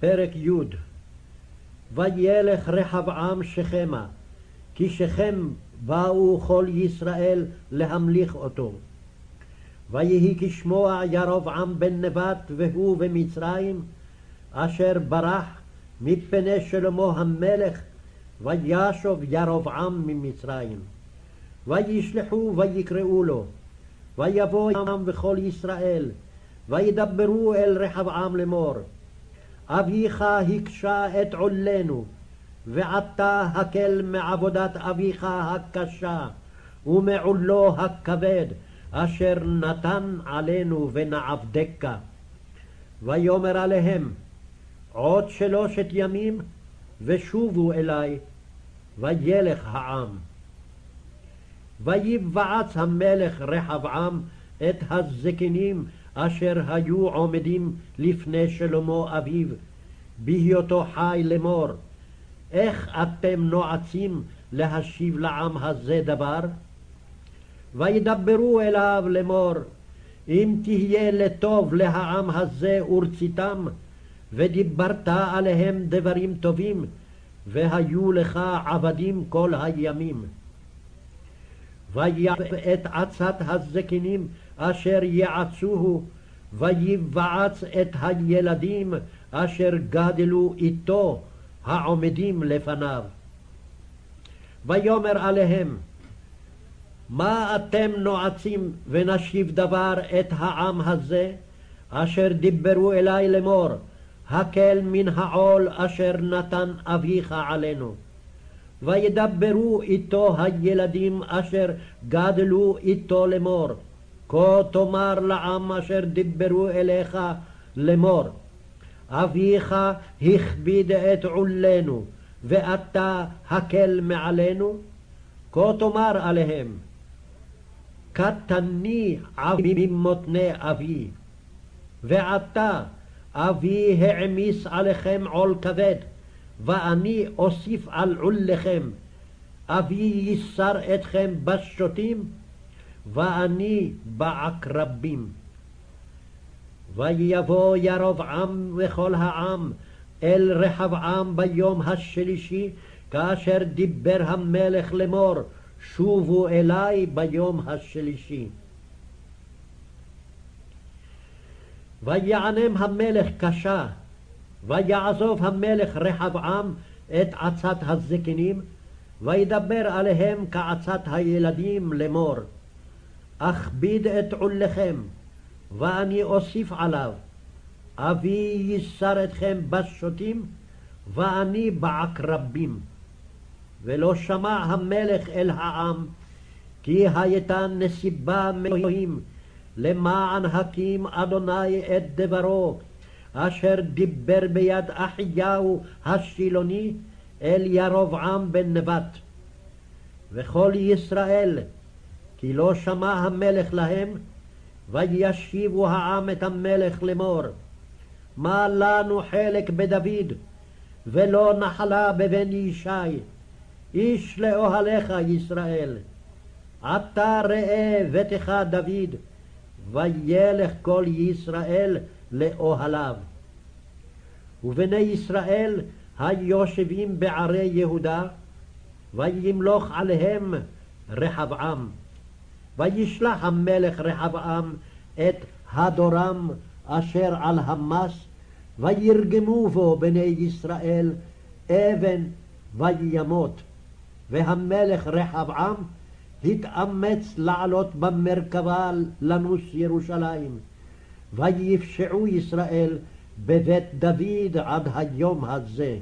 פרק י' וילך רחבעם שכמה, כי שכם באו כל ישראל להמליך אותו. ויהי כשמוע ירבעם בן נבט והוא במצרים, אשר ברח מפני שלמה המלך, וישוב ירבעם ממצרים. וישלחו ויקראו לו, ויבוא העם וכל ישראל, וידברו אל רחבעם לאמור, אביך הקשה את עולנו, ועתה הקל מעבודת אביך הקשה, ומעולו הכבד, אשר נתן עלינו ונעבדך. ויאמר עליהם, עוד שלושת ימים, ושובו אלי, וילך העם. ויבעץ המלך רחבעם את הזקנים אשר היו עומדים לפני שלמה אביו, בהיותו חי לאמור, איך אתם נועצים להשיב לעם הזה דבר? וידברו אליו לאמור, אם תהיה לטוב להעם הזה ורציתם, ודיברת עליהם דברים טובים, והיו לך עבדים כל הימים. ויעב את עצת הזקנים אשר יעצוהו, ויבעץ את הילדים אשר גדלו איתו, העומדים לפניו. ויאמר עליהם, מה אתם נועצים ונשיב דבר את העם הזה, אשר דיברו אלי לאמור, הקל מן העול אשר נתן אביך עלינו. וידברו איתו הילדים אשר גדלו איתו לאמור, כה תאמר לעם אשר דיברו אליך לאמור, אביך הכביד את עולנו, ואתה הקל מעלינו? כה תאמר עליהם, קטני עבי ממותני אבי, ועתה אבי העמיס עליכם עול כבד, ואני אוסיף על עולכם. אבי ייסר אתכם בשוטים, ואני בעקרבים. ויבוא ירבעם וכל העם אל רחבעם ביום השלישי, כאשר דיבר המלך לאמור, שובו אלי ביום השלישי. ויענם המלך קשה, ויעזוב המלך רחבעם את עצת הזקנים, וידבר עליהם כעצת הילדים לאמור, אכביד את עולכם, ואני אוסיף עליו, אבי ייסר אתכם בשוטים, ואני בעקרבים. ולא שמע המלך אל העם, כי הייתה נסיבה מאלוהים, למען הקים אדוני את דברו, אשר דיבר ביד אחיהו השילוני אל ירבעם בן נבט. וכל ישראל, כי לא שמע המלך להם, וישיבו העם את המלך לאמור, מה לנו חלק בדוד, ולא נחלה בבן ישי, איש לאוהליך ישראל. עתה ראה ביתך דוד, וילך כל ישראל לאוהליו. ובני ישראל היושבים בערי יהודה, וימלוך עליהם רחבעם. וישלח המלך רחבעם את הדורם אשר על המס, וירגמו בו בני ישראל אבן וימות. והמלך רחבעם התאמץ לעלות במרכבה לנוס ירושלים. ויפשעו ישראל בבית דוד עד היום הזה.